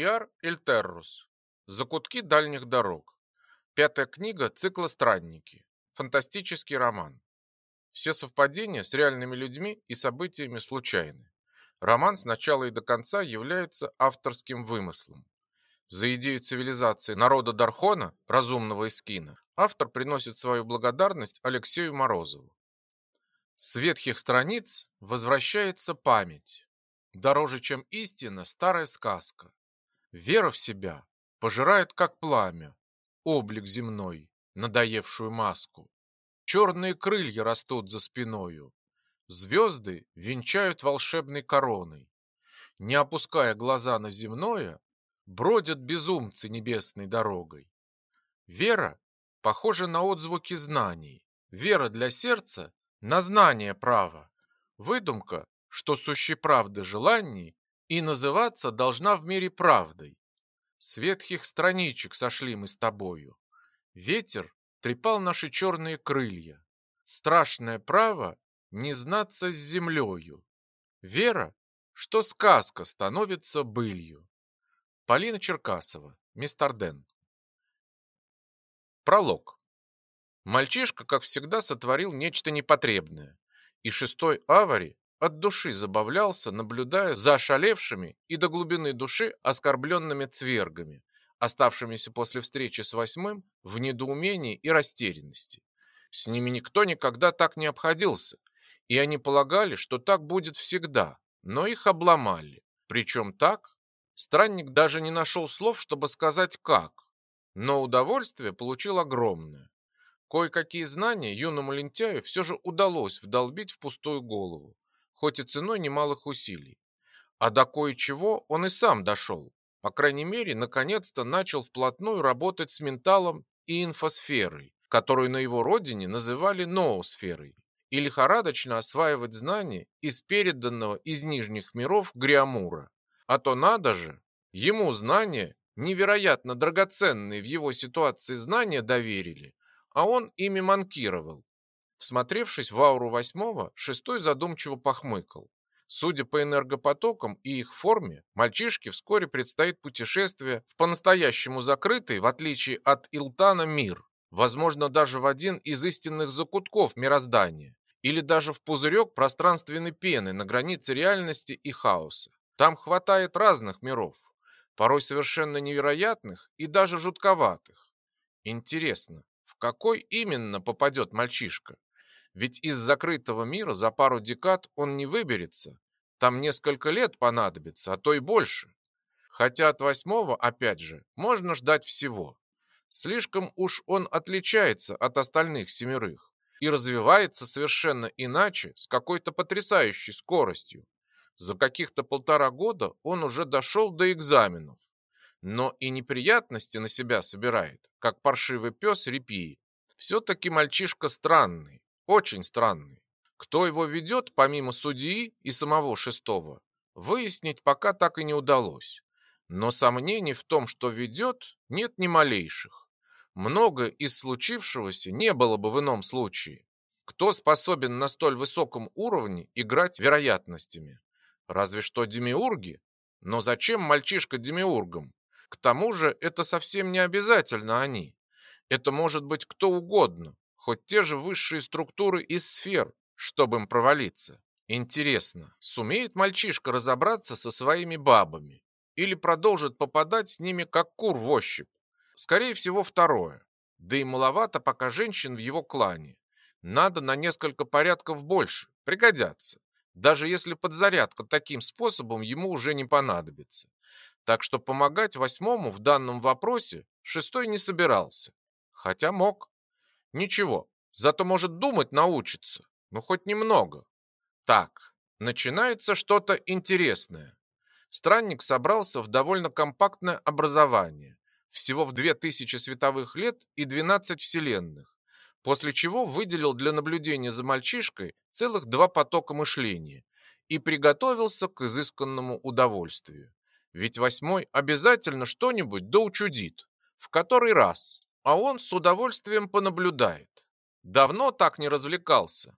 Иар Эльтеррус. Закутки дальних дорог. Пятая книга цикла «Странники». Фантастический роман. Все совпадения с реальными людьми и событиями случайны. Роман с начала и до конца является авторским вымыслом. За идею цивилизации народа Дархона, разумного Искина, автор приносит свою благодарность Алексею Морозову. С ветхих страниц возвращается память. Дороже, чем истина, старая сказка. Вера в себя пожирает, как пламя, облик земной, надоевшую маску. Черные крылья растут за спиною. Звезды венчают волшебной короной. Не опуская глаза на земное, бродят безумцы небесной дорогой. Вера похожа на отзвуки знаний. Вера для сердца на знание права. Выдумка, что сущей правды желаний и называться должна в мире правдой. С ветхих страничек сошли мы с тобою. Ветер трепал наши черные крылья. Страшное право не знаться с землею. Вера, что сказка становится былью. Полина Черкасова, Мистер Пролог. Мальчишка, как всегда, сотворил нечто непотребное, и шестой авари от души забавлялся, наблюдая за ошалевшими и до глубины души оскорбленными цвергами, оставшимися после встречи с восьмым в недоумении и растерянности. С ними никто никогда так не обходился, и они полагали, что так будет всегда, но их обломали. Причем так, странник даже не нашел слов, чтобы сказать как, но удовольствие получил огромное. Кое-какие знания юному лентяю все же удалось вдолбить в пустую голову хоть и ценой немалых усилий. А до кое-чего он и сам дошел. По крайней мере, наконец-то начал вплотную работать с менталом и инфосферой, которую на его родине называли ноосферой, и лихорадочно осваивать знания из переданного из нижних миров Гриамура. А то надо же, ему знания, невероятно драгоценные в его ситуации знания доверили, а он ими манкировал, Всмотревшись в ауру восьмого, шестой задумчиво похмыкал. Судя по энергопотокам и их форме, мальчишке вскоре предстоит путешествие в по-настоящему закрытый, в отличие от Илтана, мир. Возможно, даже в один из истинных закутков мироздания. Или даже в пузырек пространственной пены на границе реальности и хаоса. Там хватает разных миров, порой совершенно невероятных и даже жутковатых. Интересно, в какой именно попадет мальчишка? Ведь из закрытого мира за пару декад он не выберется. Там несколько лет понадобится, а то и больше. Хотя от восьмого, опять же, можно ждать всего. Слишком уж он отличается от остальных семерых и развивается совершенно иначе, с какой-то потрясающей скоростью. За каких-то полтора года он уже дошел до экзаменов. Но и неприятности на себя собирает, как паршивый пес репии. Все-таки мальчишка странный. Очень странный. Кто его ведет, помимо судьи и самого шестого, выяснить пока так и не удалось. Но сомнений в том, что ведет, нет ни малейших. Много из случившегося не было бы в ином случае. Кто способен на столь высоком уровне играть вероятностями? Разве что демиурги. Но зачем мальчишка демиургам? К тому же это совсем не обязательно они. Это может быть кто угодно, хоть те же высшие структуры из сфер, чтобы им провалиться. Интересно, сумеет мальчишка разобраться со своими бабами или продолжит попадать с ними как кур в ощупь? Скорее всего, второе. Да и маловато пока женщин в его клане. Надо на несколько порядков больше, пригодятся. Даже если подзарядка таким способом ему уже не понадобится. Так что помогать восьмому в данном вопросе шестой не собирался. Хотя мог. Ничего, зато может думать научиться. Ну, хоть немного. Так, начинается что-то интересное. Странник собрался в довольно компактное образование. Всего в 2000 световых лет и 12 вселенных. После чего выделил для наблюдения за мальчишкой целых два потока мышления и приготовился к изысканному удовольствию. Ведь восьмой обязательно что-нибудь доучудит. В который раз а он с удовольствием понаблюдает. Давно так не развлекался.